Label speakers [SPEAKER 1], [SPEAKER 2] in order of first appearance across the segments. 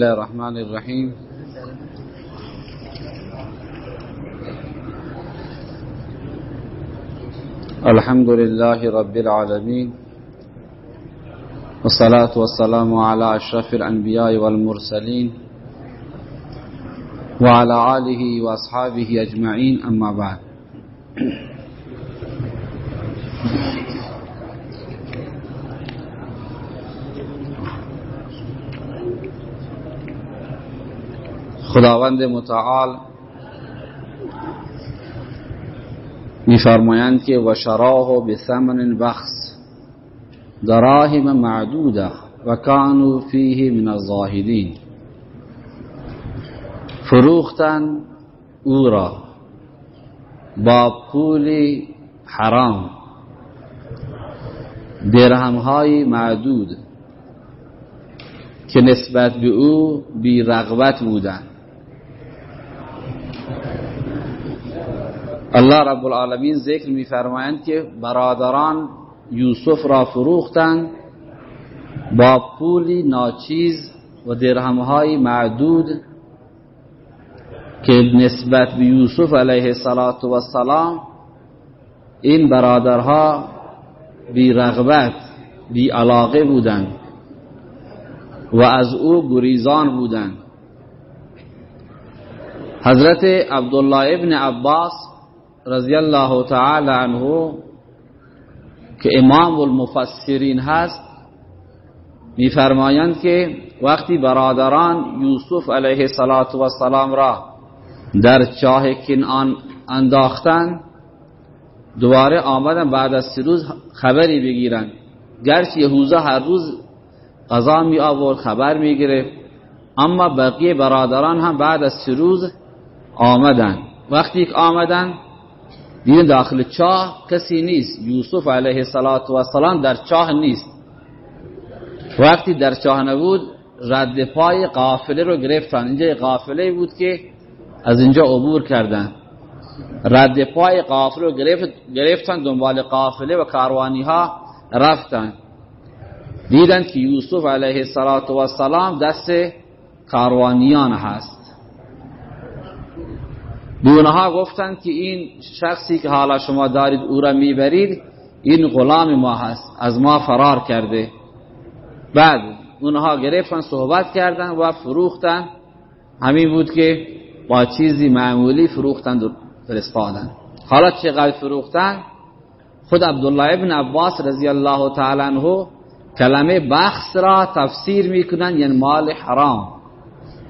[SPEAKER 1] الله الرحمن الرحيم الحمد لله رب العالمين والصلاة والسلام على أشرف الأنبياء والمرسلين وعلى آله وأصحابه أجمعين أما بعد خداوند متعال میفرمایند که و شراه به ثمن بخص دراهم معدوده و کانو فیه من الزاهدین فروختن او را با پول حرام درهم های معدود که نسبت به او بی رغبت بودند. الله رب العالمین ذکر میفرمایند که برادران یوسف را فروختند با پولی ناچیز و درهمهای معدود که نسبت به یوسف علیه السلام این برادرها بی رغبت بی علاقه بودند و از او گریزان بودند. حضرت عبدالله ابن عباس رضی الله تعالی عنه که امام المفسرین هست میفرمایند که وقتی برادران یوسف علیه السلام را در چاه کنعان انداختن دوباره آمدن بعد از سه روز خبری بگیرن گرچه یهوزا هر روز قضا می آورد خبر می اما بقیه برادران هم بعد از سه روز آمدن. وقتی که آمدن دیدن داخل چاه کسی نیست. یوسف علیه السلام در چاه نیست. وقتی در چاه نبود رد پای قافله رو گرفتن. اینجا قافله بود که از اینجا عبور کردن. رد پای قافله رو گرفت گرفتن دنبال قافله و کاروانی ها رفتن. دیدن که یوسف علیه السلام دست کاروانیان هست. دونها گفتند که این شخصی که حالا شما دارید او را می‌برید این غلام ما هست از ما فرار کرده. بعد اونها گرفتن صحبت کردن و فروختن. همین بود که با چیزی معمولی فروختن فرستادن. حالا چقدر فروختن؟ خود عبدالله ابن عباس رضی الله تعالی عنه کلمه بخص را تفسیر می‌کنن یعنی مال حرام.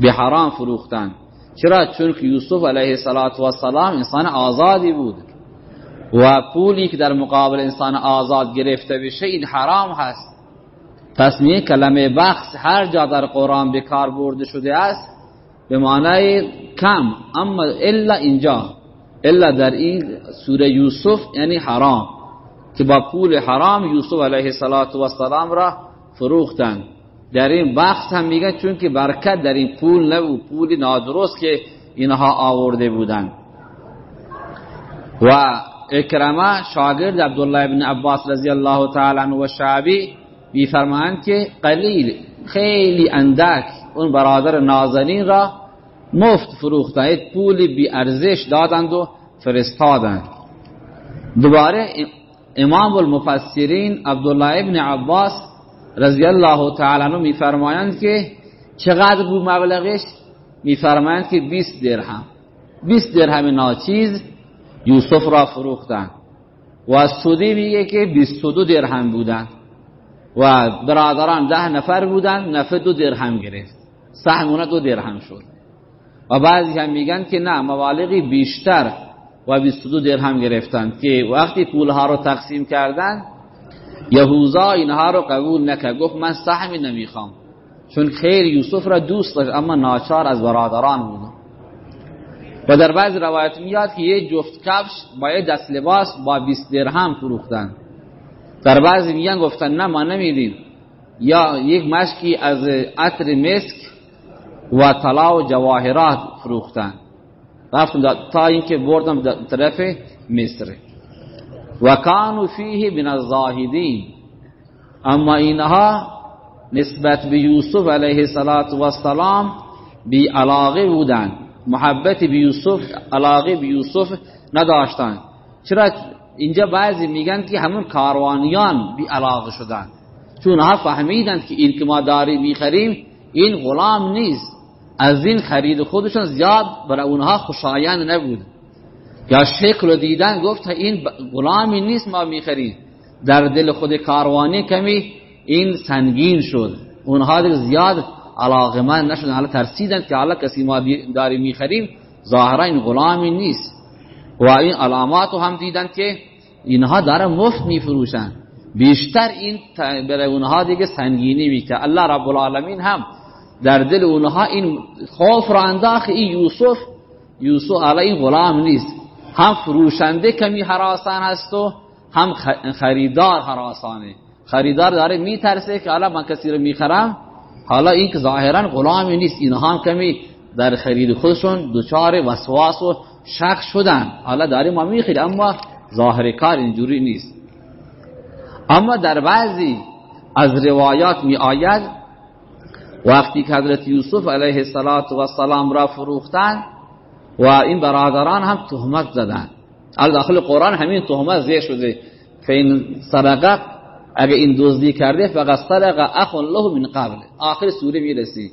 [SPEAKER 1] به حرام فروختن. چرا؟ چون که یوسف علیه السلام انسان آزادی بود. و پولی که در مقابل انسان آزاد گرفته بشه این حرام هست. پس می کلمه بخص هر جا در قرآن به کار برده شده است به معنای کم. اما الا اینجا الا در این سوره یوسف یعنی حرام. که با پول حرام یوسف علیه السلام را فروختند در این بخص هم میگن چون که برکت در این پول نبود پولی نادرست که اینها آورده بودند و اکرمه شاگرد عبدالله ابن عباس رضی الله تعالی عنه و شعبی میفرمایند که قلیل خیلی اندک اون برادر نازنین را مفت فروختند پولی بی ارزش دادند و فرستادند. دوباره امام المفسرین عبدالله ابن عباس رضی الله تعالی عنہ میفرمایند که چقدر بود مبلغش؟ میفرمایند که 20 درهم. 20 درهم ناچیز یوسف را فروختن. و سودی میگه که 22 درهم بودن. و برادران ده نفر بودن نفر دو درهم گرفت. سهمونه دو درهم شد. و بعضی هم میگن که نه مبالغی بیشتر و 22 درهم گرفتن که وقتی پولها رو تقسیم کردن یهوزا اینها رو قبول نکرد. گفت من سهمی نمی‌خوام. چون خیر یوسف را دوست داشت اما ناچار از برادران بود. و در بعض روایت میاد که یه جفت کفش با یه دست لباس با 20 درهم فروختن. در بعضی میگن گفتن نه ما نمیدیم. یا یک مشکی از عطر مسک و طلا و جواهرات فروختن. رفتم تا اینکه بردم طرف مصر. و کانو فیه من الزاهدین اما اینها نسبت به یوسف علیه السلام بی علاقه بودن محبت به یوسف علاقه به یوسف نداشتن چرا اینجا بعضی میگن که همون کاروانیان بی علاقه شدن چون ها فهمیدن که این که ما داری می‌خریم این غلام نیست. از این خرید خودشون زیاد برای اونها خوشایند نبود. یا شکل دیدن گفت این غلامی نیست ما می‌خریم. در دل خود کاروانی کمی این سنگین شد. اونها دیگه زیاد علاقه من نشدن. حالا ترسیدن که حالا کسی ما داری می‌خریم. ظاهرا این غلامی نیست. و این علامات هم دیدن که اینها داره مفت میفروشن. بیشتر این برای اونها دیگه سنگینی می‌کرد. الله رب العالمین هم در دل اونها این خوف را انداخت. این یوسف یوسف علی این غلام نیست. هم فروشنده کمی حراسان هست و هم خریدار حراسانه. خریدار داره میترسه که حالا من کسی رو می‌خرم حالا این که ظاهرا غلامی نیست اینها کمی در خرید خودشون دچار وسواس و شک شدن. حالا داریم ما می‌خرید اما ظاهر کار اینجوری نیست. اما در بعضی از روایات می آید وقتی که حضرت یوسف علیه السلام را فروختن و این برادران هم تهمت زدن. داخل قرآن همین تهمت زیر شده. فین سرقه اگه این دزدی کرده فقط سرق اخ له من قبل آخر سوره می‌رسی.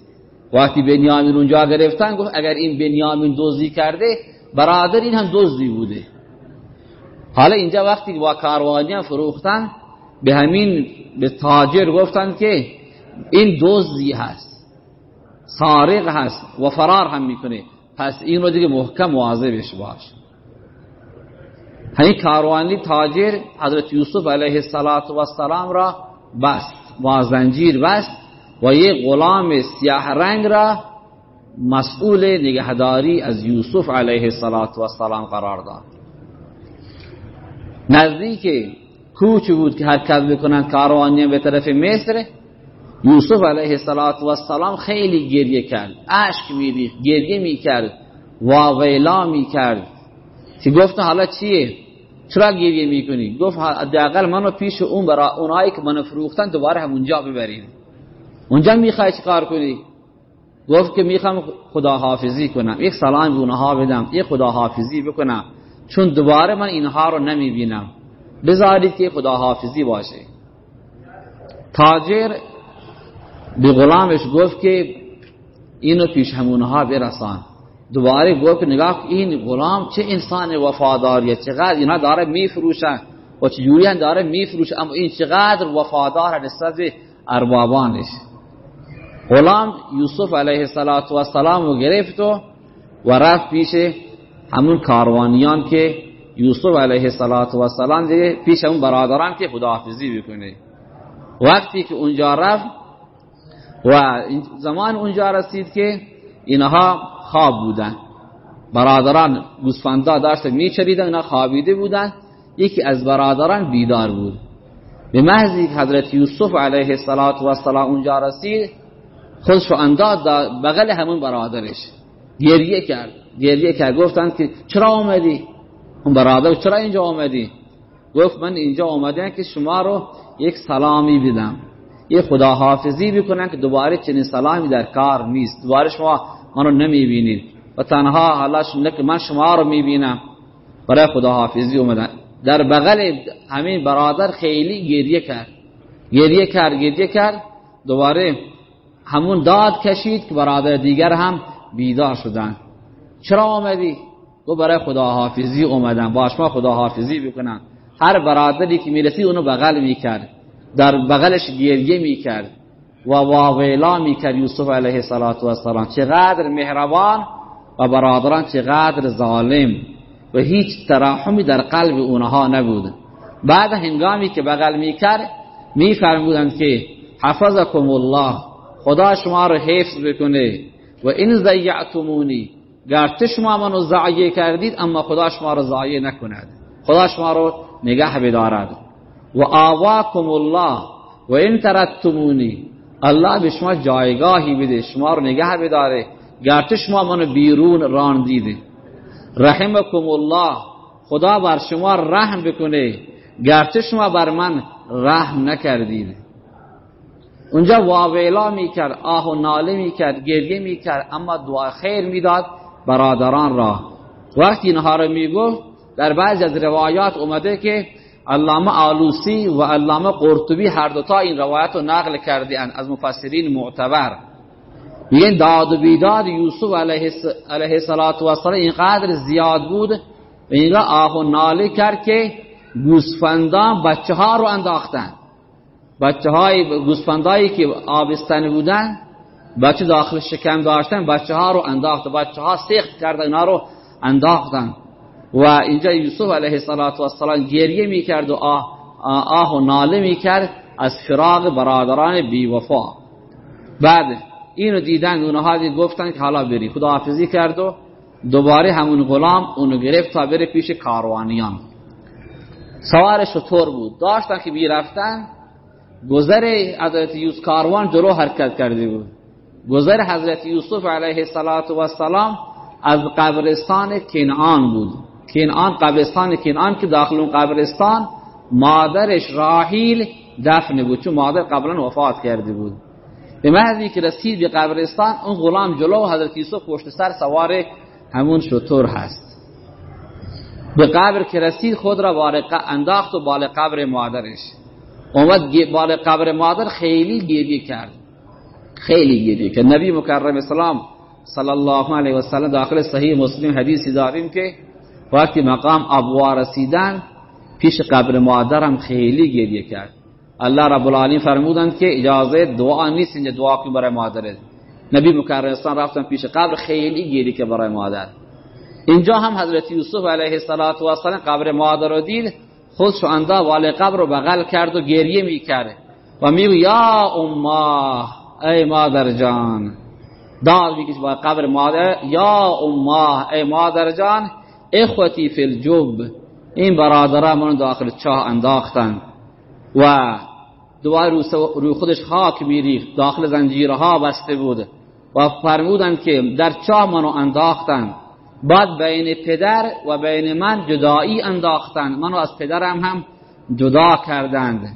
[SPEAKER 1] وقتی بنیامین اونجا گرفتن گفت اگر این بنیامین دزدی کرده برادر این هم دزدی بوده. حالا اینجا وقتی با کاروانی فروختن به همین به تاجر گفتن که این دزدی هست. سارق هست و فرار هم می‌کنه. پس این رو دیگه محکم مواظبش باش. همین کاروانی تاجر حضرت یوسف علیه السلام را بست با زنجیر بست و یک غلام سیاه رنگ را مسئول نگهداری از یوسف علیه السلام قرار داد. نزدیک کوچ بود که حرکت بکنن کاروانی به طرف مصر یوسف علیه السلام خیلی گریه کرد. اشک میریخت گریه می‌کرد واویلا می‌کرد. که گفت؟ حالا چیه؟ چرا گریه می‌کنی؟ گفت حداقل منو پیش اون برا اونایی که منو فروختن دوباره همونجا ببرید اونجا می‌خوای کار کنی؟ گفت که می‌خوام خداحافظی کنم. یک سلام به اونها بدم یک خداحافظی بکنم. چون دوباره من اینها رو نمی‌بینم. بذارید که خداحافظی باشه. تاجر به غلامش گفت که اینو پیش همونها برسان. دوباره گفت نگاه این غلام چه انسان وفاداریه؟ چقدر اینا داره میفروشن. و چجوری داره میفروشه؟ اما این چقدر وفادار نسبت اربابانش. غلام یوسف علیه السلام رو گرفت و و رفت پیش همون کاروانیان که یوسف علیه السلام پیش همون برادران که خداحافظی بکنه. وقتی که اونجا رفت و زمان اونجا رسید که اینها خواب بودن. برادران گوسفندا داشت میچریدن اینا خوابیده بودن. یکی از برادران بیدار بود. به محضی که حضرت یوسف علیه السلام اونجا رسید خودش رو انداز بغل همون برادرش. گریه کرد گریه کرد. گفتن که چرا آمدی اون برادر چرا اینجا آمدی گفت من اینجا آمدم که شما رو یک سلامی بدم. یه خداحافظی بکنن که دوباره چنین سلامی در کار نیست. دوباره شما منو نمی‌بینید. و تنها حالا که من شما رو می‌بینم. برای خداحافظی اومدن. در بغل همین برادر خیلی گریه کرد. گریه کرد گریه کرد. دوباره همون داد کشید که برادر دیگر هم بیدار شدن. چرا آمدی؟ تو برای خداحافظی اومدن باش ما خداحافظی بکنن هر برادری که می‌رسی اونو بغل می‌کرد. در بغلش گریه می‌کرد و واویلا می‌کرد یوسف علیه السلام چقدر مهربان و برادران چقدر ظالم و هیچ تراحمی در قلب اونها نبود. بعد هنگامی که بغل می‌کرد میفرمودند که حفظکم الله خدا شما رو حفظ بکنه و این زیعتمونی گرچه شما منو ضایع کردید اما خدا شما رو ضایع نکند. خدا شما رو نگه بدارد. و آواکم الله و این ترتمونی الله به شما جایگاهی بده شما رو نگه بداره. گرچه شما منو بیرون راندید رحمکم الله. خدا بر شما رحم بکنه. گرچه شما بر من رحم نکردید. اونجا واویلا می‌کرد آه و ناله می‌کرد گریه می‌کرد اما دعا خیر می‌داد برادران را. وقتی اینها رو می‌گفت در بعضی از روایات اومده که علامه آلوسی و علامه قرطبی هر دوتا این روایت رو نقل کرده از مفسرین معتبر. میگن داد و بیداد یوسف علیه السلام اینقدر زیاد بود و اینگاه آه و ناله کرد که گوسفندان بچه ها رو انداختن. بچه های گوسفندایی که آبستن بودن بچه داخل شکم داشتن بچه ها رو انداخت بچه ها سیخت کردن اینا رو انداختن. و اینجا یوسف علیه السلام گریه می‌کرد و آه, آه و ناله می‌کرد از فراغ برادران بی وفا. بعد اینو دیدن اونها دی گفتن که حالا بری. خداحافظی کرد و دوباره همون غلام اونو گرفت تا بره پیش کاروانیان. سوار شطور بود. داشتن که بی رفتن گذر حضرت یوسف کاروان جلو حرکت کرده بود. گذر حضرت یوسف علیه السلام از قبرستان کنعان بود. کنعان قبرستان کنعان که داخل اون قبرستان مادرش راحیل دفن بود چون مادر قبلا وفات کرده بود. به محضی که رسید به قبرستان اون غلام جلو حضرت یوسف پشت سر سوار همون شطور هست. به قبر که رسید خود را بار انداخت و بال قبر مادرش. اومد بال قبر مادر خیلی گریه کرد. خیلی گریه کرد. نبی مکرم اسلام صلی الله علیه و سلم داخل صحیح مسلم حدیثی داریم که وقتی مقام ابوا رسیدن پیش قبر مادرم خیلی گریه کرد. الله رب العالمین فرمودند که اجازه دعا نیست اینجا دعا کنی برای مادرت. نبی مکرم اسلام رفتن پیش قبر خیلی گریه که برای مادر. اینجا هم حضرت یوسف علیه السلام قبر مادر رو دید خودش اندا وال قبر رو بغل کرد و گریه می‌کرد. و میگو یا امه ای مادر جان. داد میکش با قبر مادر یا امه ای مادر جان. اخوتی فی الجب این برادرها من داخل چاه انداختن. و دوباره روی خودش خاک میریخت. داخل زنجیرها بسته بود. و فرمودن که در چاه منو انداختن. بعد بین پدر و بین من جدایی انداختن. منو از پدرم هم جدا کردند.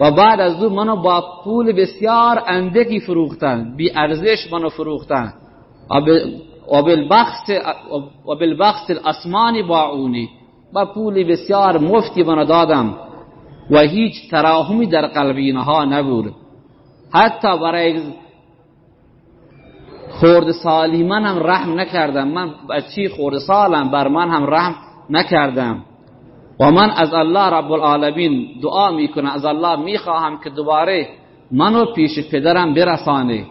[SPEAKER 1] و بعد از او منو با پول بسیار اندکی فروختن. بی ارزش منو فروختن. و بالبخص الاسمانی باعونی با پول بسیار مفتی منو دادم و هیچ تراهمی در قلب اینها نبود. حتی برای خورد سالی من هم رحم نکردم. من بچی خورد سالم؟ بر من هم رحم نکردم. و من از الله رب العالمین دعا می‌کنم. از الله می‌خواهم که دوباره منو پیش پدرم برسانه.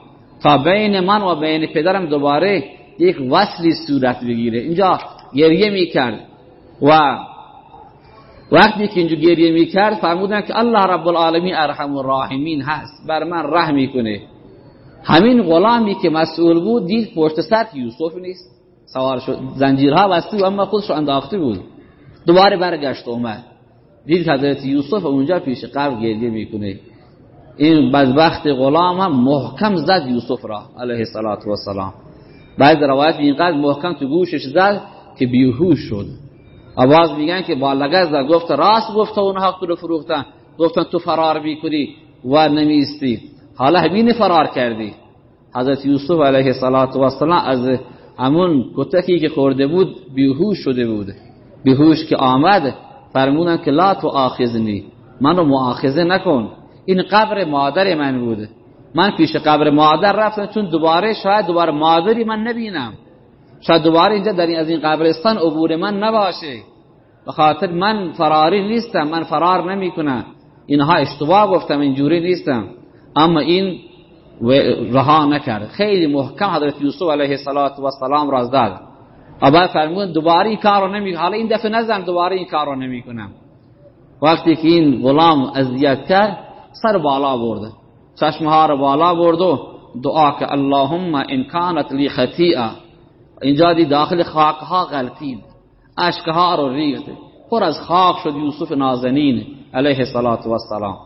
[SPEAKER 1] تا بین من و بین پدرم دوباره یک وصلی صورت بگیره. اینجا گریه می‌کرد و وقتی که اینجا گریه می‌کرد فرمودن که الله رب العالمین ارحم الراحمین هست بر من رحم می‌کنه. همین غلامی که مسئول بود دید پشت سر یوسف نیست. سوار شد زنجیرها بسته و اما خودش انداخته بود. دوباره برگشت اومد. دید حضرت یوسف اونجا پیش قبر گریه می‌کنه. این بدبخت غلام هم محکم زد یوسف را علیه السلام بعد روایت اینقدر محکم تو گوشش زد که بیهوش شد. آواز میگن که با لگز گفت راست گفت اونها رو فروختن. گفتن تو فرار می‌کنی و نمیستی حالا همین فرار کردی. حضرت یوسف علیه السلام از همون کتکی که خورده بود بیهوش شده بود. بیهوش که آمد فرمودن که لا تو آخذنی منو مؤاخذه نکن. این قبر مادر من بود. من پیش قبر مادر رفتم چون دوباره شاید دوباره مادری من نبینم. شاید دوباره اینجا در این از این قبرستان عبور من نباشه. به خاطر من فراری نیستم من فرار نمی کنم اینها اشتباه گفتم اینجوری نیستم. اما این رها نکرد. خیلی محکم حضرت یوسف علیه السلام را داد. بعد فرمود دوباره این کار رو نمی حالا این دفعه نزن دوباره این کار رو نمی کنم. وقتی که این غلام اذیت کرد سر بالا برده چشمها رو بالا برد و دعا که اللهم ان کانت لی خطیئه اینجا دی داخل خاکها غلطید اشکها رو ریخت. پر از خاک شد یوسف نازنین علیه السلام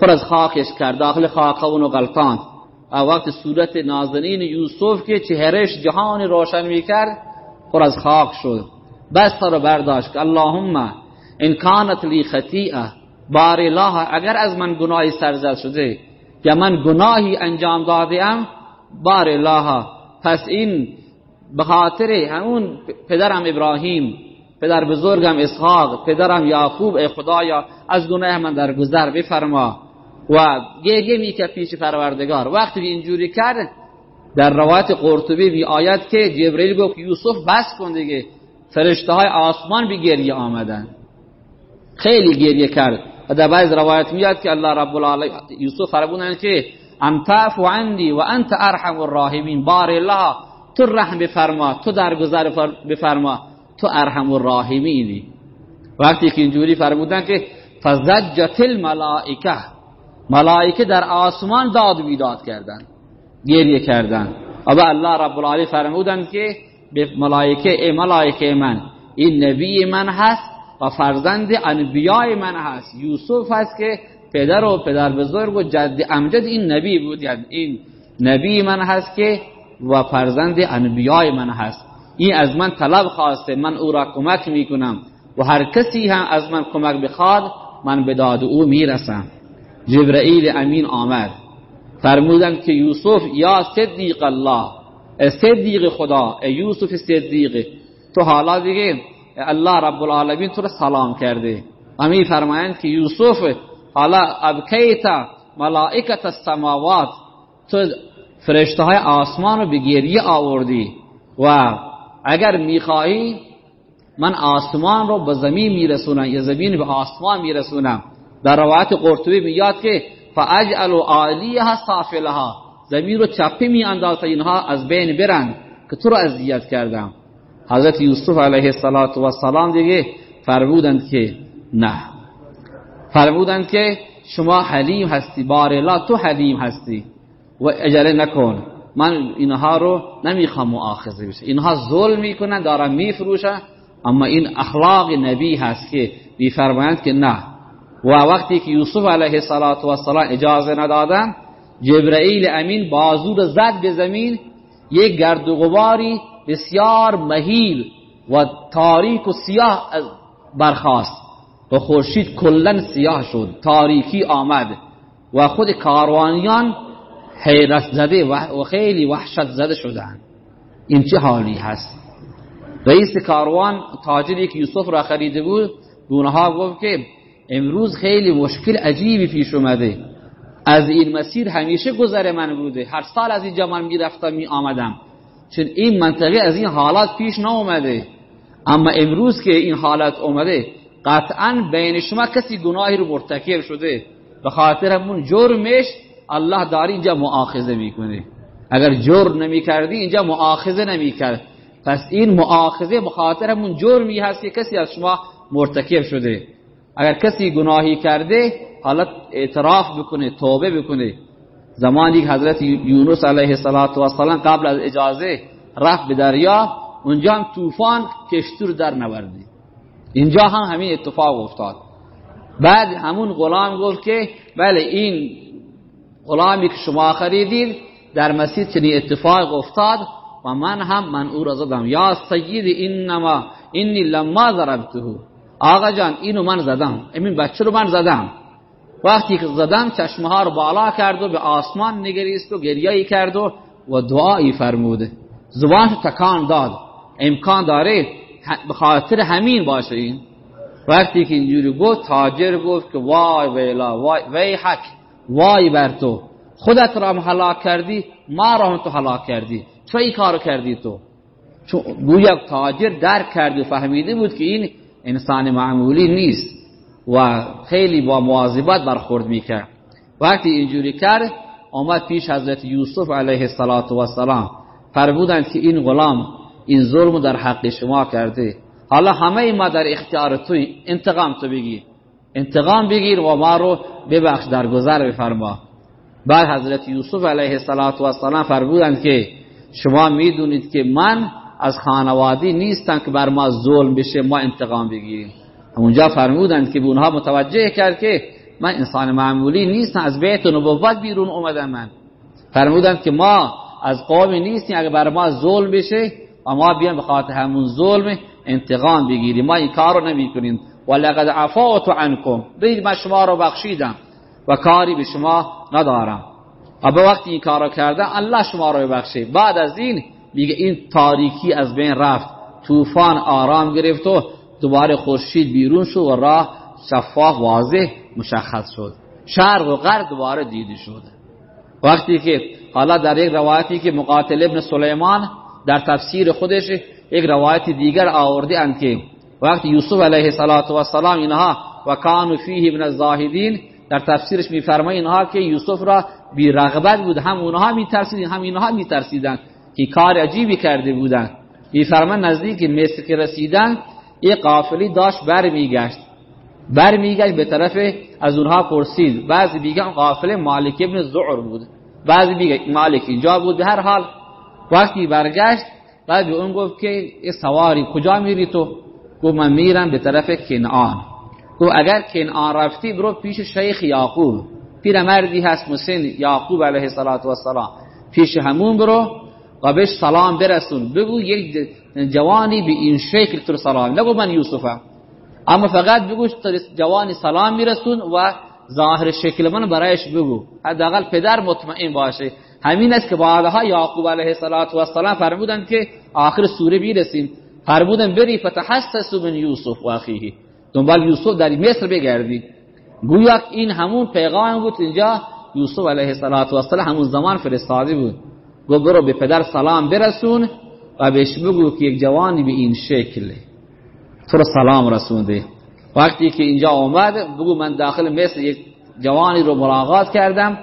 [SPEAKER 1] پر از خاکش کرد. داخل خاک اونو غلطان. و وقت صورت نازنین یوسف که چهرش جهان روشن می‌کرد پر از خاک شد. بس رو برداشت که اللهم ان کانت لی خطیئه بار الله اگر از من گناهی سرزد شده که من گناهی انجام دادم بار الله. پس این به خاطر همون پدرم ابراهیم پدر بزرگم اسحاق پدرم یعقوب ای خدایا از گناه من در گذر بفرما. و گریه می‌کرد پیش پروردگار. وقتی اینجوری کرد در روایت قرطبی می آید که جبرئیل گفت یوسف بس کن دیگه. فرشته های آسمان به گریه آمدن. خیلی گریه کرد. و در بعض روایت میاد که الله رب العالمین یوسف فرمودن که انتعف عندی و انت ارحم الراحمین بار الله تو رحم بفرما تو درگذر بفرما تو ارحم الراحمینی وقتی که اینجوری فرمودن که فزجت الملائکه ملائکه در آسمان داد بیداد کردن گریه کردن و الله رب العالمین فرمودن که به ملائکه ای ملائکه من این نبی من هست و فرزند انبیای من هست. یوسف هست که پدر و پدر بزرگ و جد امجد این نبی بود. یعنی این نبی من هست که و فرزند انبیای من هست. این از من طلب خواسته. من او را کمک می‌کنم. و هر کسی هم از من کمک بخواد من به داد او می‌رسم. جبرئیل امین آمد. فرمودن که یوسف یا صدیق الله صدیق خدا یوسف صدیق تو حالا دیگه الله رب العالمین تو را سلام کرده. امین فرمایند که یوسف حالا ابکیت ملائکت السماوات تو فرشته های آسمان رو به گریه آوردی. و اگر می‌خواهی من آسمان رو به زمین میرسونم یا زمین به آسمان میرسونم. در روایت قرطبی میاد که فاجعل عالیها سافلها. زمین رو چپی می تا اینها از بین برن که تو رو اذیت کردم. حضرت یوسف علیه السلام دیگه فرمودند که نه. فرمودند که شما حلیم هستی بار تو حلیم هستی. و اجاره نکن من اینها رو نمی‌خوام مؤاخذه بشه. اینها ظلم می‌کنن دارن میفروشن اما این اخلاق نبی هست که میفرمایند که نه. و وقتی که یوسف علیه السلام اجازه ندادن جبرئیل امین بازو زد به زمین یک گرد و غباری بسیار مهیل و تاریک و سیاه برخاست. و خورشید کلا سیاه شد تاریکی آمد و خود کاروانیان حیرت زده و خیلی وحشت زده شدن این چه حالی هست؟ رئیس کاروان تاجری که یوسف را خریده بود. دونها گفت که امروز خیلی مشکل عجیبی پیش اومده. از این مسیر همیشه گذر من بوده. هر سال از اینجا من می‌رفتم می آمدم چون این منطقه از این حالات پیش اومده اما امروز که این حالت اومده قطعا بین شما کسی گناهی رو مرتکب شده. به خاطر همون جرمش الله داری اینجا مؤاخذه می‌کنه. اگر جرم نمی کردی اینجا مؤاخذه نمی کرد پس این مؤاخذه به خاطر همون جرمی هست که کسی از شما مرتکب شده. اگر کسی گناهی کرده حالت اعتراف بکنه توبه بکنه. زمانی که حضرت یونس علیه السلام قبل از اجازه رفت به دریا اونجا هم طوفان کشتور در نوردی. اینجا هم همین اتفاق افتاد. بعد همون غلام گفت که بله این غلامی که شما خریدید در مسیر چنین اتفاق افتاد و من هم من او را زدم. یا سید انما اینی لما ضربته. آقا جان اینو من زدم. این بچه رو من زدم. وقتی که زدم چشمه ها رو بالا کرد و به آسمان نگریست و گریایی کرد و و دعایی فرموده. زبانش تکان داد. امکان داره به خاطر همین باشه این. وقتی که اینجوری گفت تاجر گفت که وای ویلا وای وی حک وای بر تو. خودت را هلاک کردی ما را هم تو هلاک کردی. چه ای کارو کردی تو؟ چون گویا تاجر درک کرد و فهمیده بود که این انسان معمولی نیست. و خیلی با مواظبت برخورد می‌کرد. وقتی اینجوری کرد آمد پیش حضرت یوسف علیه السلام فرمودند که این غلام این ظلم در حق شما کرده. حالا همه ما در اختیار توی انتقام تو بگیر انتقام بگیر و ما رو ببخش در گذر بفرما. بعد حضرت یوسف علیه السلام فرمودند که شما می‌دونید که من از خانوادی نیستم که بر ما ظلم بشه ما انتقام بگیریم. اونجا فرمودند که به اونها متوجه کرد که من انسان معمولی نیستم از بیت نبوت بیرون اومدم من. فرمودند که ما از قومی نیستیم اگر بر ما ظلم بشه و ما بیان به خاطر همون ظلم انتقام بگیریم. ما این کار رو نمی کنیم ولقد عفوت عنکم. بید من شما رو بخشیدم و کاری به شما ندارم. و به وقتی این کارو کرده الله شما رو ببخشه بعد از این میگه این تاریکی از بین رفت. طوفان آرام گرفت و دوباره خورشید بیرون شد و راه شفاف واضح مشخص شد. شرق و غرب دوباره دیده شد. وقتی که حالا در یک روایتی که مقاتل ابن سلیمان در تفسیر خودش یک روایت دیگر آورده اند که وقتی یوسف علیه السلام اینها و کانو فیه ابن الزاهدین در تفسیرش میفرماید اینها که یوسف را بی رغبت بود. هم اونها میترسیدن هم اینها میترسیدن که کار عجیبی کرده بودن میفرمان نزدیک مصر که رسیدن یک قافلی داشت بر میگشت بر میگشت به طرف از اونها پرسید. بعضی میگن قافله مالک ابن زعر بود. بعضی میگه مالک اینجا بود. به هر حال وقتی برگشت بعد به اون گفت که ای سواری کجا میری تو؟ گفت من میرم به طرف کنعان. گفت اگر کنعان رفتی برو پیش شیخ یعقوب مردی هست مسن یعقوب علیه السلام پیش همون برو. و بهش سلام برسون. بگو یک جوانی به این شکل تو سلام. نگو من یوسفم. اما فقط بگو جوانی سلام میرسون و ظاهر شکل من برایش بگو. حداقل پدر مطمئن باشه. همین است که بعدها یعقوب علیه السلام فرمودن که آخر سوره بیرسیم فرمودن بری فتحسسوا من یوسف و اخیه. دنبال یوسف در مصر بگردی. گویا این همون پیغام بود. اینجا یوسف علیه السلام همون زمان فرستاده بود. گو برو به پدر سلام برسون و بهش بگو که یک جوانی به این شکل. تو رو سلام رسونده. وقتی که اینجا آمد بگو من داخل مصر یک جوانی رو ملاقات کردم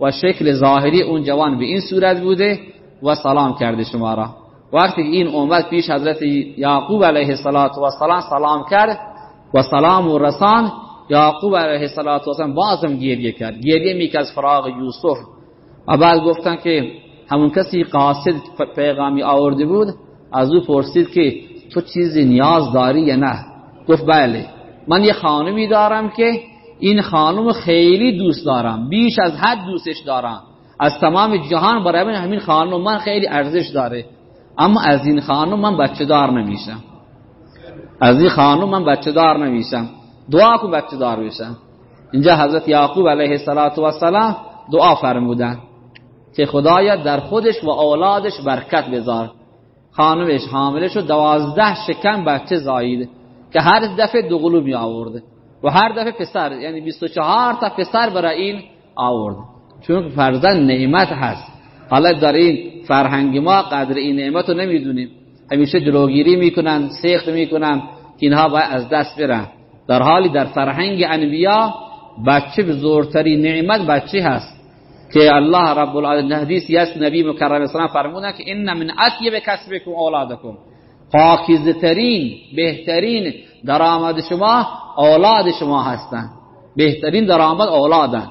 [SPEAKER 1] و شکل ظاهری اون جوان به این صورت بوده و سلام کرده شما را. وقتی این اومد پیش حضرت یعقوب علیه السلام سلام کرد و سلام و رسان یعقوب علیه السلام بازم گریه کرد. گریه می از فراغ یوسف. و بعد گفتن که همون کسی قاصد پیغامی آورده بود از او پرسید که تو چیزی نیاز داری یا نه؟ گفت بله من یه خانمی دارم که این خانم خیلی دوست دارم بیش از حد دوستش دارم. از تمام جهان برای من همین خانم من خیلی ارزش داره. اما از این خانم من بچه دار نمیشم. از این خانم من بچه دار نمیشم. دعا کن بچه دار بشم. اینجا حضرت یعقوب علیه السلام دعا فرمودن. که خدایا در خودش و اولادش برکت بذار. خانمش حامله شد دوازده شکم بچه زایید که هر دفعه دو قلوب می آورده و هر دفعه پسر یعنی 24 تا پسر برای این آورده چون فرزند نعمت هست. حالا در این فرهنگ ما قدر این نعمت رو نمی‌دونیم. همیشه جلوگیری می‌کنن سیخت می‌کنن که اینها باید از دست برن. در حالی در فرهنگ انبیا بچه بزرگترین نعمت بچه هست. که الله رب العالمین حدیث یست نبی مکرم اسلام فرمودن که ان من اطیب کسبکم اولادکم. پاکیزترین بهترین درآمد شما اولاد شما هستند بهترین درآمد اولادن.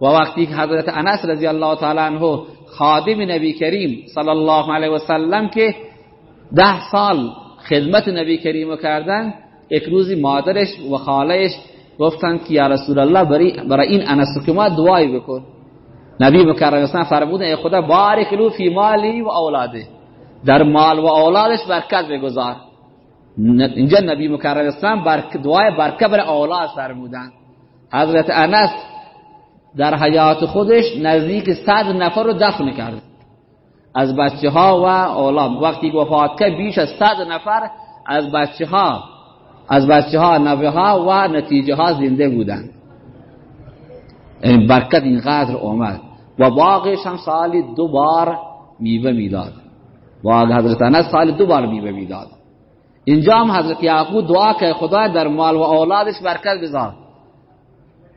[SPEAKER 1] و وقتی که حضرت انس رضی الله تعالی عنه خادم نبی کریم صلی الله علیه و سلم که ده سال خدمت نبی کریم کردن یک روزی مادرش و خالهش گفتن که یا رسول الله برای این انس که ما دعایی بکن. نبی مکرم اسلام فرمودن ای خدا بارک لو فی مالی و اولاده در مال و اولادش برکت بگذار. اینجا نبی مکرم اسلام دعای برکت برای اولاد فرمودن. حضرت انس در حیات خودش نزدیک صد نفر رو دفن کرد از بچه ها و اولاد. وقتی وفات کرد بیش از صد نفر از بچه ها از بچه ها نوه ها و نتیجه ها زنده بودند این برکت اینقدر اومد. و باغش هم سالی دو بار میوه می‌داد. باغ حضرت انس سالی دو بار میوه می‌داد. اینجا هم حضرت یعقوب دعا که خدا در مال و اولادش برکت بذار.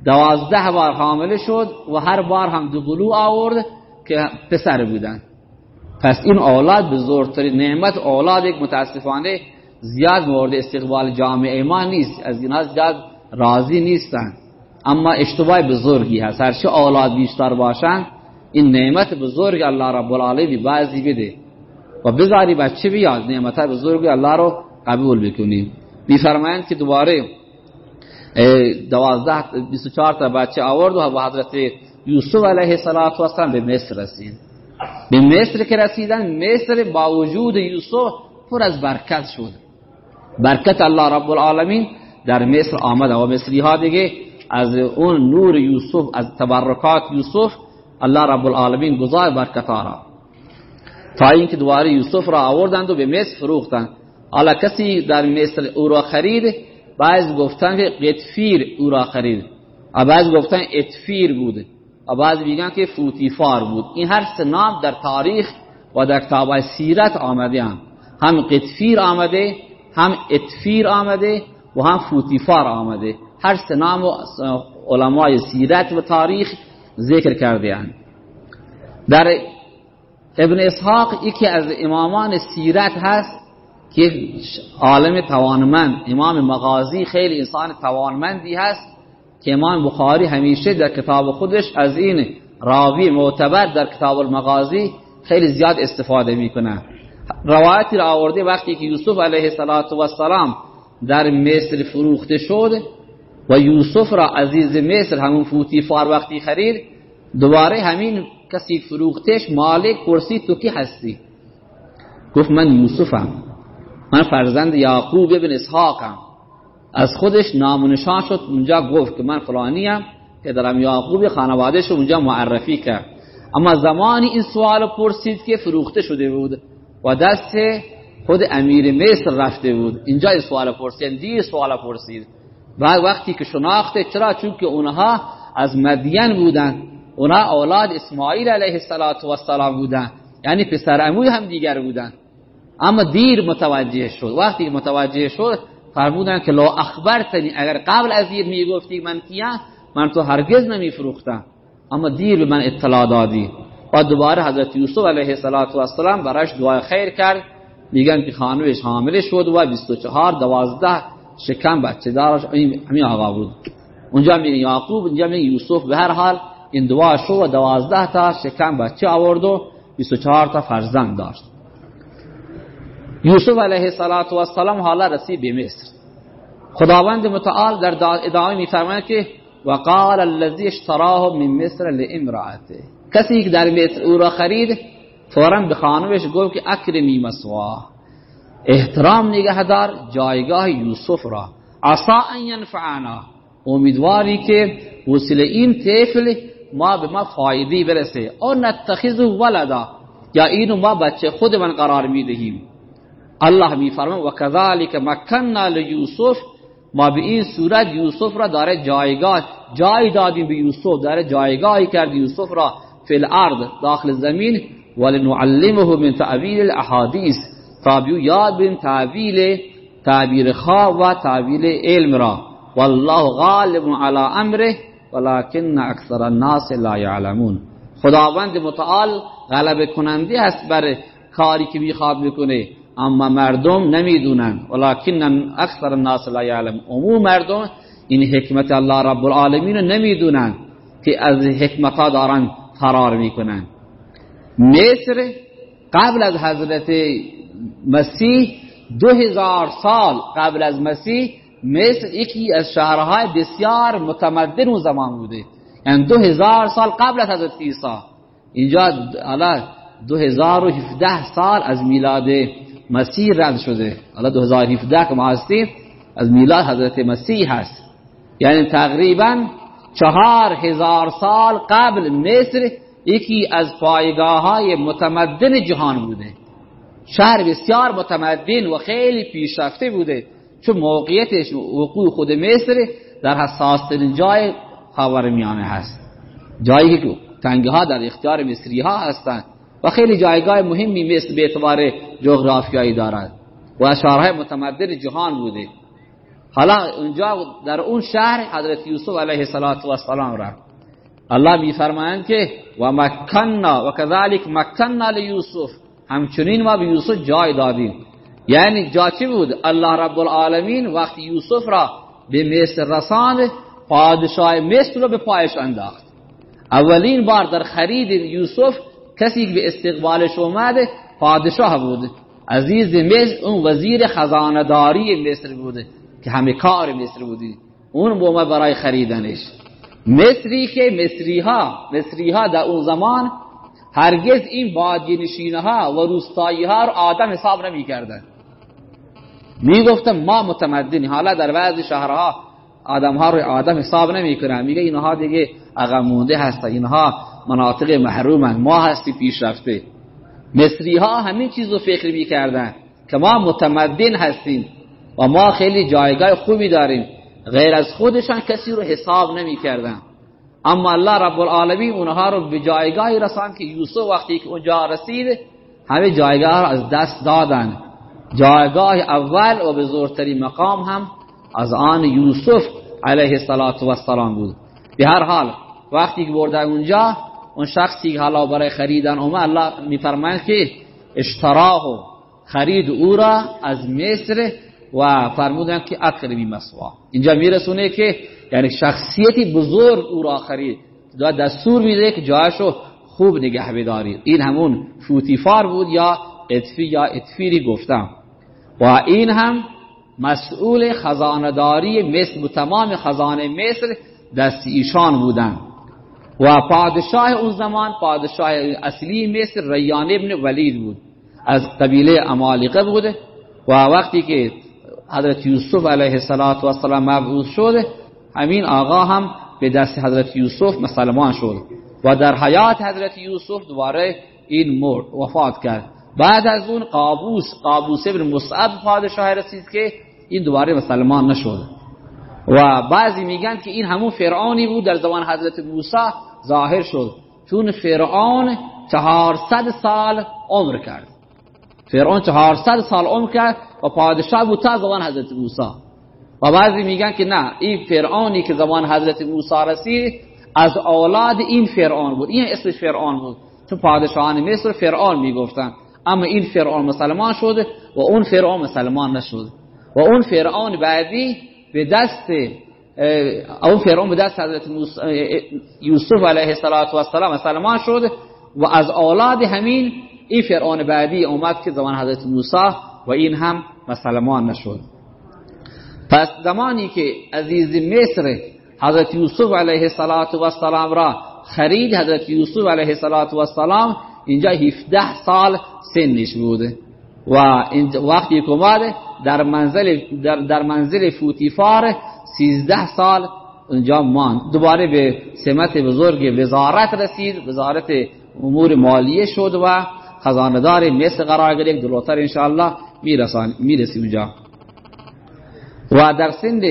[SPEAKER 1] دوازده بار حامله شد و هر بار هم دو قلو آورد که پسر بودن. پس این اولاد بزرگترین نعمت اولاد یک متاسفانه زیاد مورد استقبال جامعه ما نیست. از اینها زیاد راضی نیستن. اما اشتباه بزرگی هست هرچه اولاد بیشتر باشن این نعمت بزرگ الله رب العالمین بعضی بده و بذاری بچه بیاد نعمت بزرگ الله رو قبول بکنیم میفرمایند که دوباره دوازده بیست و چهار تا بچه آورد و حضرت یوسف علیه السلام به مصر رسید به مصر که رسیدن مصر با وجود یوسف پر از برکت شد برکت الله رب العالمین در مصر آمد و مصری ها دیگه از اون نور یوسف از تبرکات یوسف الله رب العالمین گذار بر کتارا تا اینکه دوباره یوسف را آوردند و به مصر فروختند. حالا کسی در مصر او را خرید بعض گفتن که قطفیر او را خرید. بعض گفتن اتفیر بود. بعض میگن که فوتیفار بود. این هر سه نام در تاریخ و در کتاب سیرت آمده هم هم قطفیر آمده هم اتفیر آمده و هم فوتیفار آمده. هر سه نام علمای سیرت و تاریخ ذکر کرده هم. در ابن اسحاق یکی از امامان سیرت هست که عالم توانمند امام مغازی خیلی انسان توانمندی هست که امام بخاری همیشه در کتاب خودش از این راوی معتبر در کتاب المغازی خیلی زیاد استفاده می‌کنه روایتی را آورده وقتی که یوسف علیه السلام در مصر فروخته شد و یوسف را عزیز مصر همون فوتیفار وقتی خرید دوباره همین کسی فروختش مالک پرسید تو کی هستی؟ گفت من یوسفم من فرزند یعقوب ابن اسحاقم. از خودش نامونشان شد اونجا گفت که من فلانیم که درم یعقوب خانوادهش اونجا معرفی کرد. اما زمانی این سوال پرسید که فروخته شده بود و دست خود امیر مصر رفته بود. اینجا این سوال پرسید دیر سوال پرسید. بعد وقتی که شناخته چرا؟ چون که اونها از مدین بودن. اونها اولاد اسماعیل علیه السلام بودن. یعنی پسر اموی هم دیگر بودن. اما دیر متوجه شد. وقتی متوجه شد فرمودن که لو اخبرتنی. اگر قبل از دیر می‌گفتی من کیا من تو هرگز نمیفروختم. اما دیر من اطلاع دادی. و دوباره حضرت یوسف علیه السلام براش دعای خیر کرد. میگن که خانوش حامله شد و 24 دوازده شکم بچه دارش همین آقا بود. اونجا میگن یعقوب اونجا میگن یوسف. به هر حال این دعا شد و دوازده تا شکم بچه آورد و 24 تا فرزند داشت. یوسف علیه السلام حالا رسید به مصر. خداوند متعال در ادامه میفرماید که وقال الذي اشتراه من مصر لامراته کسی که در مصر او را خرید فورا به خانمش گفت که اکرمی مسواه احترام نگهدار جایگاه یوسف را. عصا ان ینفعنا. امیدواری که وسیله این طفل ما به ما فایدی برسه. او نتخذه ولدا. یا اینو ما بچه خود من قرار می‌دهیم. الله میفرماید و کذالک مکننا لیوسف. ما به این صورت یوسف را داره جایگاه جای دادیم به یوسف داره جایگاهی کرد یوسف را فی الارض داخل زمین. ولنعلمه من تعبیل الاحادیث. تا بیو یاد بین تعبیل تعبیر خواب و تعبیل علم را. والله غالب على امره ولكن اکثر الناس لا يعلمون خداوند متعال غلب کننده است بر کاری که می‌خواد بکنه اما مردم نمی‌دونن. ولکن اکثر الناس لا يعلم عموم مردم این حکمت الله رب العالمین نمی‌دونن که از حکمت ها دارن فرار می‌کنن. مصر قبل از حضرت مسیح دو هزار سال قبل از مسیح مصر یکی از شهرهای بسیار متمدن و زمان بوده. یعنی دو هزار سال قبل از حضرت عیسی. اینجا دو هزار و هفده سال از میلاد مسیح رد شده. حالا 2017 که ما هستیم از میلاد حضرت مسیح هست. یعنی تقریبا چهار هزار سال قبل مصر یکی از پایگاه های متمدن جهان بوده. شهر بسیار متمدن و خیلی پیشرفته بوده. چون موقعیتش وقوع خود مصر در حساسترین جای خاورمیانه هست. جایی که تنگه ها در اختیار مصری ها هستند و خیلی جایگاه مهمی مثل به اعتبار جغرافیایی دارد و شهرهای متمدن جهان بوده. حالا اونجا در اون شهر حضرت یوسف علیه السلام رفت. الله میفرمایند که و مکننا و کذالک مکننا لیوسف. همچنین ما به یوسف جای دادیم. یعنی جا چی بود؟ الله رب العالمین وقتی یوسف را به مصر رساند پادشاه مصر رو به پایش انداخت. اولین بار در خرید یوسف کسی که به استقبالش اومده پادشاه بود. عزیز مصر اون وزیر خزانداری مصر بوده که همه کار مصر بودی. اون بومه برای خریدنش. مصری که مصری ها مصری ها در اون زمان هرگز این نشینه ها و روستایی ها رو آدم حساب نمی کردن می گفتم ما متمدنی. حالا در بعضی شهرها آدم ها رو آدم حساب نمی کنن میگه اینها دیگه عقب مونده هستن. اینها مناطق محرومن. ما هستی پیشرفته. مصری ها همین چیز رو فکر می‌کردن که ما متمدن هستیم و ما خیلی جایگاه خوبی داریم. غیر از خودشان کسی رو حساب نمی‌کردن. اما الله رب العالمین اونها رو به جایگاهی رسان که یوسف وقتی که اونجا رسید همه جایگاه رو از دست دادن. جایگاه اول و بزرگترین مقام هم از آن یوسف علیه السلام بود. به هر حال وقتی که بردن اونجا اون شخصی که حالا برای خریدن اومد الله میفرماید که اشتراه خرید او را از مصر و فرمودن که اکرمی مسوا. اینجا میرسونه که یعنی شخصیتی بزرگ او را خرید دستور میده که جایشو خوب نگه بدارید. این همون فوتیفار بود یا اطفی یا اطفیری گفتم. و این هم مسئول خزانداری مصر تمام خزانه مصر دست ایشان بودن. و پادشاه اون زمان پادشاه اصلی مصر ریان ابن ولید بود. از قبیله امالقه بوده. و وقتی که حضرت یوسف علیه السلام مبعوث شده. همین آقا هم به دست حضرت یوسف مسلمان شد و در حیات حضرت یوسف دوباره این مرد وفات کرد. بعد از اون قابوس قابوس ابن مصعب پادشاه رسید که این دوباره مسلمان نشد. و بعضی میگن که این همون فرعونی بود در زمان حضرت موسی ظاهر شد. چون فرعون چهارصد سال عمر کرد. فرعون چهارصد سال عمر کرد. و پادشاه بود تا زمان حضرت موسی و بعضی میگن که نه این فرعونی که زمان حضرت موسی رسید از اولاد این فرعون بود. این اسمش فرعون بود. چون پادشاهان مصر فرعون می‌گفتن. اما این فرعون مسلمان شده و اون فرعون مسلمان نشد. و اون فرعون بعدی به دست اون فرعون به دست حضرت یوسف علیه السلام مسلمان شد و از اولاد همین این فرعون بعدی اومد که زمان حضرت موسی و این هم مسلمان نشد. پس زمانی که عزیز مصر حضرت یوسف علیه السلام را خرید حضرت یوسف علیه السلام اینجا 17 سال سنش بوده و وقتی که اومده در منزل در, در منزل فوتیفار 13 سال اونجا ماند. دوباره به سمت بزرگ وزارت رسید. وزارت امور مالیه شد و خزاندار مصر قرار گرفت. دلوتر انشاءالله میرسان می‌رسی اونجا. و در سن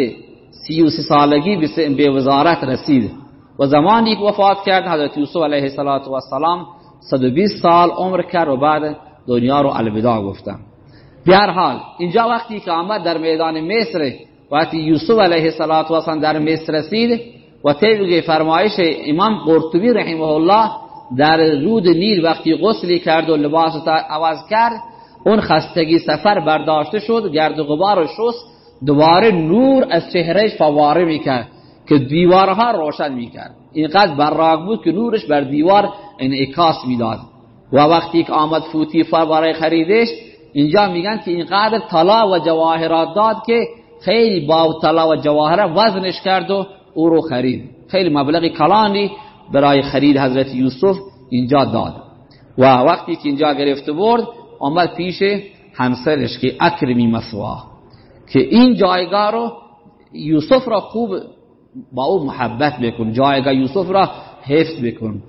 [SPEAKER 1] سی و سی سالگی به وزارت رسید. و زمانی که وفات کرد حضرت یوسف علیه السلام 120 سال عمر کرد و بعد دنیا رو الوداع گفتم به حال اینجا وقتی که آمد در میدان مصر وقتی یوسف علیه السلام در مصر رسید و طبق فرمایش امام قرطبی رحمه الله در رود نیل وقتی غسلی کرد و لباس عوض کرد اون خستگی سفر برداشته شد گرد و غبار و شست دوباره نور از چهرهش فواره می‌کرد که دیوارها روشن می‌کرد. اینقدر براق بود که نورش بر دیوار انعکاس می‌داد. و وقتی که آمد فوتیفا برای خریدش اینجا میگن که اینقدر طلا و جواهرات داد که خیلی با طلا و جواهرات وزنش کرد و او رو خرید. خیلی مبلغ کلانی برای خرید حضرت یوسف اینجا داد. و وقتی که اینجا گرفته برد آمد پیش همسرش که اکرمی مسواه که این جایگاه رو یوسف را خوب با او محبت بکن جایگاه یوسف را حفظ بکن.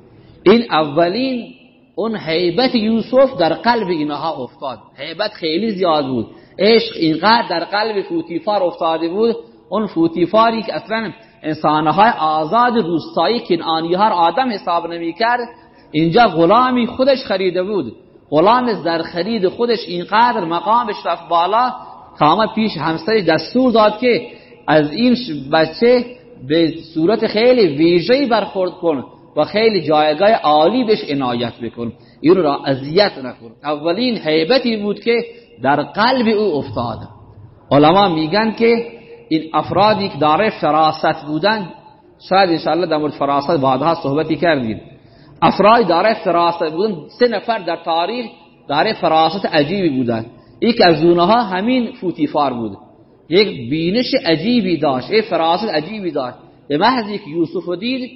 [SPEAKER 1] این اولین اون حیبت یوسف در قلب اینها افتاد. حیبت خیلی زیاد بود. عشق اینقدر در قلب فوتیفار افتاده بود. اون فوتیفاری که اصلا انسانهای آزاد روستایی کنعانی ها آدم حساب نمی کرد اینجا غلامی خودش خریده بود. غلام در خرید خودش اینقدر مقامش رفت بالا که پیش همسری دستور داد که از این بچه به صورت خیلی ویژه‌ای برخورد کن و خیلی جایگاه عالی بهش عنایت بکن. این را اذیت نکن. اولین حیبتی بود که در قلب او افتاد. علما میگن که این افرادی که داره فراست بودن شاید انشاءالله در مورد فراست بعدها صحبتی کردیم. افراد داره فراست بودن. سه نفر در تاریخ داره فراست عجیبی بودن. یک از اونها همین فوتیفار بود. یک بینش عجیبی داشت. یک فراست عجیبی داشت. به محض که یوسف دید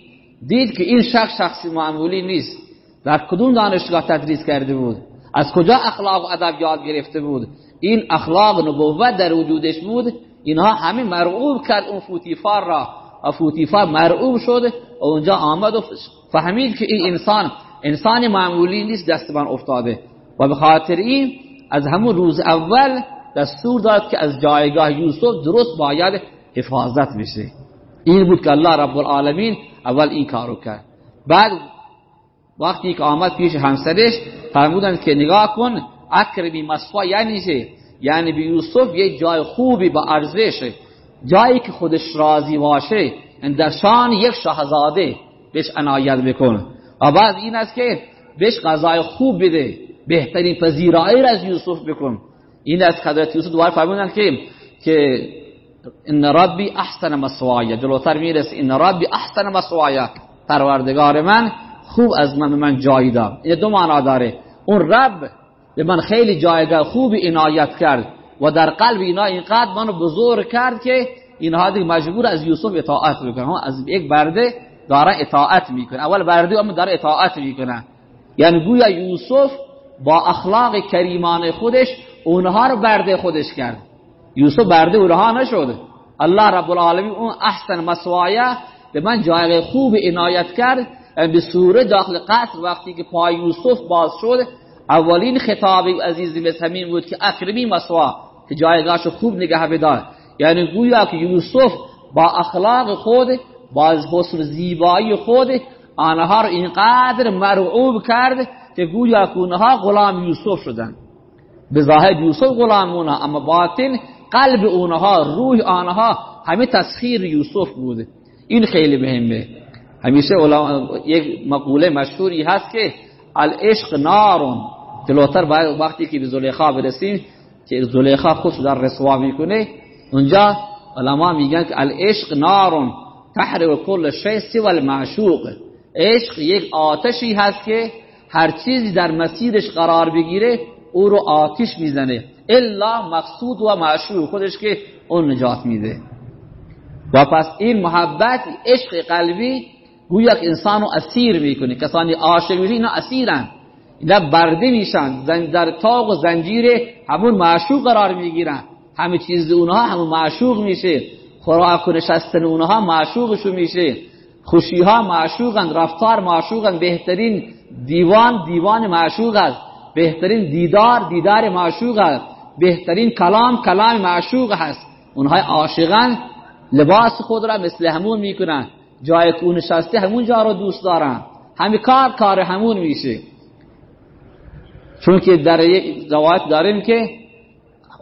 [SPEAKER 1] دید که این شخص شخصی معمولی نیست. در کدوم دانشگاه تدریس کرده بود؟ از کجا اخلاق و ادب یاد گرفته بود؟ این اخلاق نبوت در وجودش بود. اینها همین مرعوب کرد اون فوتیفار را. و فوتیفار مرعوب شد و اونجا آمد و فهمید که این انسان انسان معمولی نیست دست من افتاده. و به خاطر این از همون روز اول دستور داد که از جایگاه یوسف درست باید حفاظت بشه. این بود که الله رب العالمین اول این کارو کرد. بعد وقتی که آمد پیش همسرش فرمودند که نگاه کن اکرمی مصفا یعنی چه؟ یعنی به یوسف یک جای خوبی با ارزش جایی که خودش راضی باشه در شان یک شاهزاده. بهش عنایت بکن. و بعد این است که بهش غذای خوب بده. بهترین پذیرایی را از یوسف بکن. این از حضرت یوسف دوباره فرمودن که که ان ربی احسن مسوایا. جلوتر می‌رسه. ان ربی احسن مسوایا. پروردگار من خوب از من من جای داد. این دو معنا داره. اون رب به من خیلی جایگاه خوبی عنایت کرد و در قلب اینا اینقدر منو بزرگ کرد که اینها دیگه مجبور از یوسف اطاعت بکنن. از یک برده داره اطاعت می‌کنه. اول برده اما داره اطاعت می‌کنه. یعنی گویا یوسف با اخلاق کریمان خودش اونها رو برده خودش کرد. یوسف برده اونها نشد. الله رب العالمین اون احسن مسوایه به من جایگاه خوب عنایت کرد. به سوره داخل قصر وقتی که پای یوسف باز شد اولین خطاب عزیز مثل همین بود که اکرمی مسوا که جایگاهش خوب نگه بدار. یعنی گویا که یوسف با اخلاق خود با حسن زیبایی خود آنها رو اینقدر مرعوب کرد که گویا که اونها غلام یوسف شدن به ظاهر یوسف غلام اونها اما باطن قلب اونها روح آنها همه تسخیر یوسف بوده. این خیلی مهمه. همیشه یک مقوله مشهوری هست که العشق نارون جلوتر وقتی که به زلیخا برسیم که زلیخا خودش در رسوا می‌کنه اونجا علما میگن که العشق نارون تحرق کل شی سوى المعشوق عشق یک آتشی هست که هر چیزی در مسیرش قرار بگیره او رو آتش می‌زنه. الا مقصود و معشوق خودش که اون نجات میده. و پس این محبت عشق قلبی گویا که انسان اسیر می‌کنه. کسانی عاشق میشه اینا اسیرن. اینا برده میشن. در تاق و زنجیر همون معشوق قرار می‌گیرن. همه چیز اونها همون معشوق میشه. خوراک و نشستن اونها معشوقشون میشه. خوشی ها معشوقن رفتار معشوقن بهترین دیوان دیوان معشوق است. بهترین دیدار دیدار معشوق است. بهترین کلام کلام معشوق هست. اونها عاشقان لباس خود را مثل همون می‌کنن. جای که نشسته همون جا رو دوست دارن. همه کار کار همون میشه. چون که در یک روایت داریم که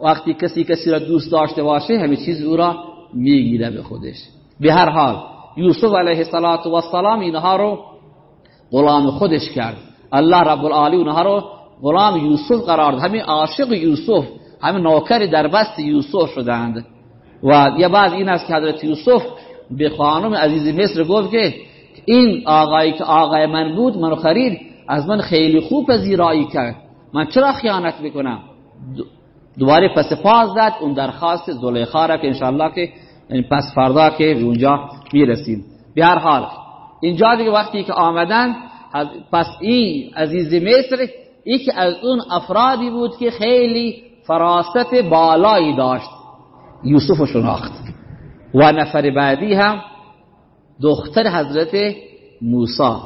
[SPEAKER 1] وقتی کسی کسی را دوست داشته باشه همه چیز او را می‌گیره به خودش. به هر حال یوسف علیه السلام اینها رو غلام خودش کرد. الله رب العالمین اونها رو غلام یوسف قرار داد. همین عاشق یوسف همین نوکر در بست یوسف شدند. و یه بعد این است که حضرت یوسف به خانم عزیز مصر گفت که این آقایی که آقای من بود منو خرید از من خیلی خوب پذیرایی کرد. من چرا خیانت بکنم دوباره پس پاس داد. اون درخواست زلیخا را که انشاءالله که یعنی پس فردا که به اونجا می‌رسیم. به هر حال اینجا دیگه وقتی که آمدن پس این عزیز مصر یکی از اون افرادی بود که خیلی فراست بالایی داشت. یوسف شناخت. و نفر بعدی هم دختر حضرت موسی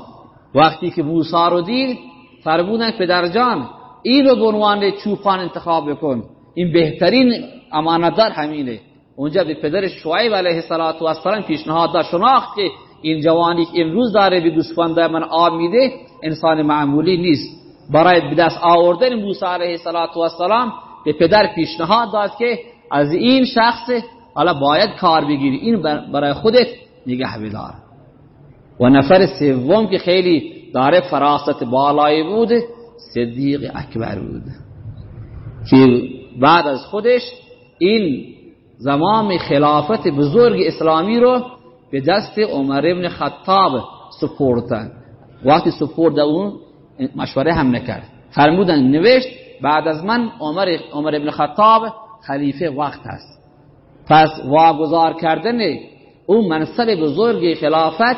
[SPEAKER 1] وقتی که موسی رو دید فرمودن پدر جان این رو بنوان چوپان انتخاب بکن. این بهترین امانتدار همینه. اونجا به پدر شعیب علیه السلام پیشنهاد داد. شناخت که این جوانی که امروز داره به گوسفند من آب میده انسان معمولی نیست. برای به دست آوردن موسی علیه السلام به پدر پیشنهاد داد که از این شخص حالا باید کار بگیری. این برای خودت نگه بدار و نفر سوم که خیلی داره فراست بالایی بود صدیق اکبر بود. که بعد از خودش این زمان خلافت بزرگ اسلامی رو به دست عمر ابن خطاب سپردن. وقتی سپرد اون مشوره هم نکرد. فرمودن نوشت بعد از من عمر, عمر ابن خطاب خلیفه وقت است. پس واگذار کردن اون منصب بزرگ خلافت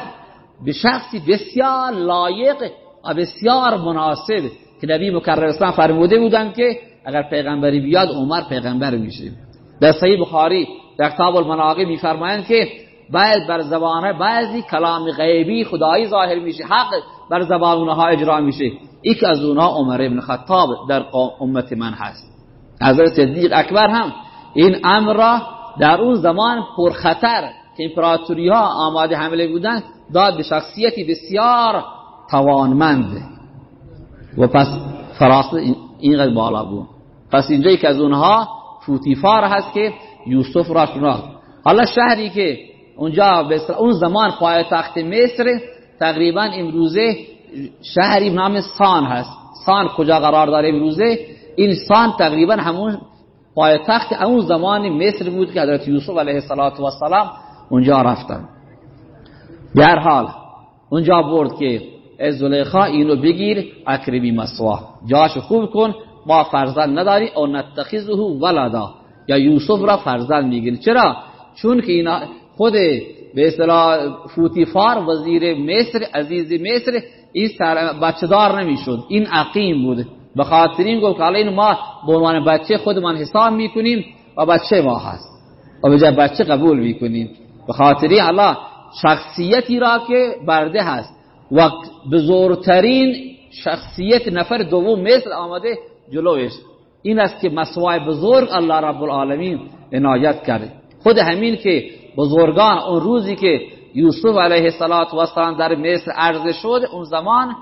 [SPEAKER 1] به شخصی بسیار لایق و بسیار مناسب که نبی مکرر اسلام فرموده بودن که اگر پیغمبری بیاد عمر پیغمبر میشه در صحیح بخاری در کتاب المناقب میفرمایند که بعد بر زبانه بعضی کلام غیبی خدایی ظاهر میشه حق بر زبان اونها اجرا میشه. یک از اونها عمر ابن خطاب در امت من هست. حضرت صدیق اکبر هم این امر را در اون زمان پرخطر که امپراتوری ها آماده حمله بودن داد به شخصیتی بسیار توانمند. و پس فراست اینقدر بالا بود. پس اینجا که از اونها فوتیفار هست که یوسف را شناخت. حالا شهری که اونجا اون زمان تخت مصر تقریبا امروزه شهری نام سان هست. سان کجا قرار داره امروزه؟ این سان تقریبا همون پایتخت اون زمان مصر بود که حضرت یوسف علیه السلام اونجا رفتن. در حال اونجا برد که از زلیخا اینو بگیر اکرمی مسوا. جاش خوب کن ما فرزند نداری او نتخذه ولدا. یا یوسف را فرزند می‌گیری. چرا؟ چون که اینا خود به اصطلاح فوتیفار وزیر مصر عزیز مصر این بچه دار نمی‌شد. این عقیم بود. به خاطر این گفت که ما به عنوان بچه خودمان حساب می‌کنیم و بچه ما هست. و به بچه قبول می‌کنیم. به خاطر الله شخصیتی را که برده هست. و بزرگترین شخصیت نفر دوم مثل آمده جلوش این است که مسوای بزرگ الله رب العالمین عنایت کرده خود همین که بزرگان اون روزی که یوسف علیه السلام در مصر عرض شد اون زمان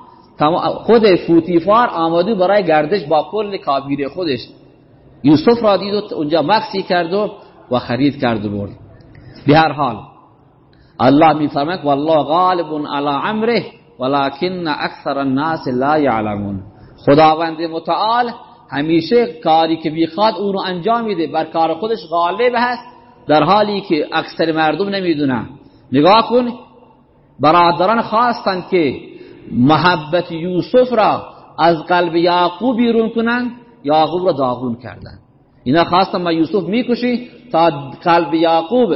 [SPEAKER 1] خود فوتیفار آمده برای گردش با کل کابیر خودش. یوسف را دید و اونجا مکسی کرد و خرید کرد برد. به هر حال الله میفرماید والله غالب علی امره. ولكن اکثر الناس لا يعلمون. خداوند متعال همیشه کاری که بیخواد اون رو انجام میده. بر کار خودش غالب هست در حالی که اکثر مردم نمی‌دونن. نگاه کن برادران خواستند که محبت یوسف را از قلب یعقوب بیرون کنن یعقوب را داغون کردن اینا خواستن ما یوسف می‌کشی تا قلب یعقوب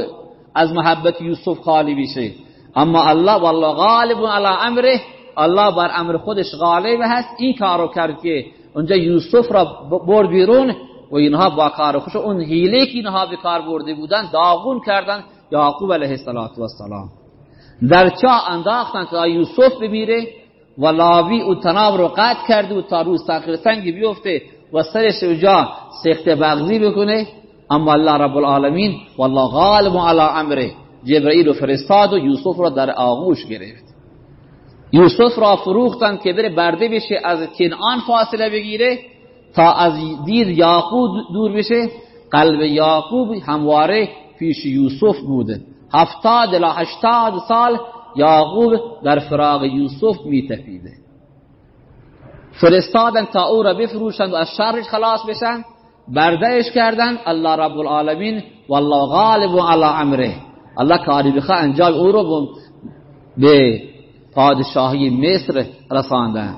[SPEAKER 1] از محبت یوسف خالی بشه. اما الله والله غالب علی امره. الله بر امر خودش غالب هست. این کارو کرد که اونجا یوسف را برد بیرون و اینها با کار خوش اون حیله که اینها به کار برده بودن داغون کردن. یعقوب علیه السلام در چا انداختن که یوسف بمیره و لاوی او تناب رو قطع کرده و تا روز تاخیر سنگی بیفته و سرش اونجا سخت بغزی بکنه. اما الله رب العالمین والله غالب علی امره. جبرئیل رو فرستاد و یوسف را در آغوش گرفت. یوسف را فروختن که بره برده بشه از کنعان فاصله بگیره تا از دید یعقوب دور بشه. قلب یعقوب همواره پیش یوسف بوده. هفتاد الی هشتاد سال یعقوب در فراغ یوسف میتفیده فرستادن تا او را بفروشند و از شرش خلاص بشن. بردهش کردن الله رب العالمین والله غالب علی امره. الله کاری بخواه انجام او رو به پادشاهی مصر رساندن.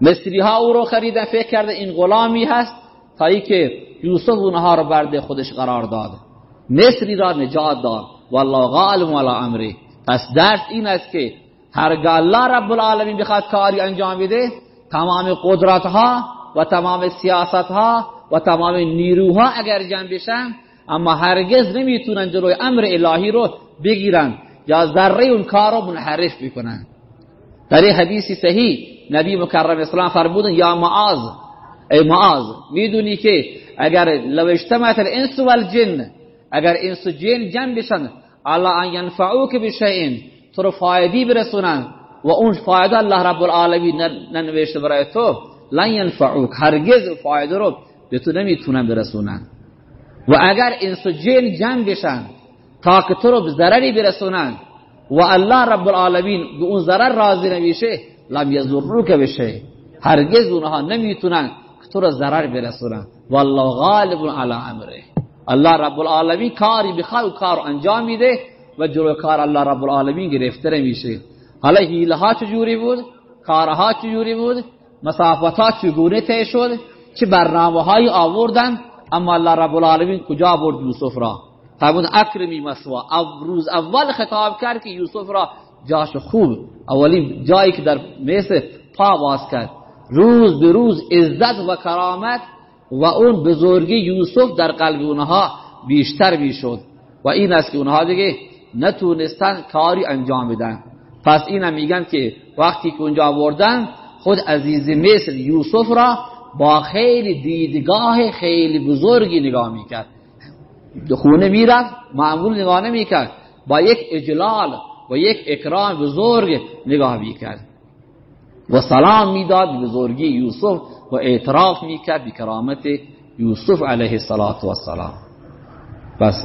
[SPEAKER 1] مصری ها او رو خریدن فکر کرده این غلامی هست تا ای که یوسف اونها رو برده خودش قرار داد. مصری را نجات داد. والله غالب علی امره پس درس این است که هرگاه الله رب العالمین بخواد کاری انجام بده تمام قدرت ها و تمام سیاست ها و تمام نیروها اگر جمع اما هرگز نمی‌تونن جلوی امر الهی رو بگیرن یا ذره اون کار رو منحرف بکنن در حدیثی صحیح نبی مکرم اسلام فرمودن یا معاذ. ای معاذ می‌دونی که اگر لو اجتمعت الانس والجن اگر انس و جن جمع بشن الله ان ینفعوک بشیء. تو فایدی برسونن و اون فایده الله رب العالمین ننوشته برای تو لن ینفعوک. هرگز فایده رو به تو نمی‌تونن برسونن. و اگر انس و جن جمع بشن تا که تو رو به ضرری برسونن و الله رب العالمین به اون ضرر راضی نمیشه لم یضروک بشه هرگز اونها نمی‌تونن که تو رو ضرر برسونن. والله غالب علی امره. الله رب العالمین کاری بخواد کار انجام میده و جلو کار الله رب العالمین گرفته نمیشه. حالا حیله ها چجوری بود؟ کارها چجوری بود؟ مسافت ها چگونه طی شد؟ چه برنامه های آوردن؟ اما الله رب العالمین کجا برد یوسف را؟ فرمود اکرمی مسوا. روز اول خطاب کرد که یوسف را جاش خوب اولی جایی که در مصر پا باز کرد. روز به روز عزت و کرامت و اون بزرگی یوسف در قلب اونها بیشتر می‌شد. و این است که اونها دیگه نتونستن کاری انجام بدن. پس اینم میگن که وقتی که اونجا آوردن خود عزیز مصر یوسف را با خیلی دیدگاه خیلی بزرگی نگاه می‌کرد. خونه می‌رفت معمول نگاه نمی‌کرد. با یک اجلال و یک اکرام بزرگ نگاه می‌کرد. و سلام می‌داد بزرگی یوسف و اعتراف می‌کرد بکرامت یوسف علیه السلام بس.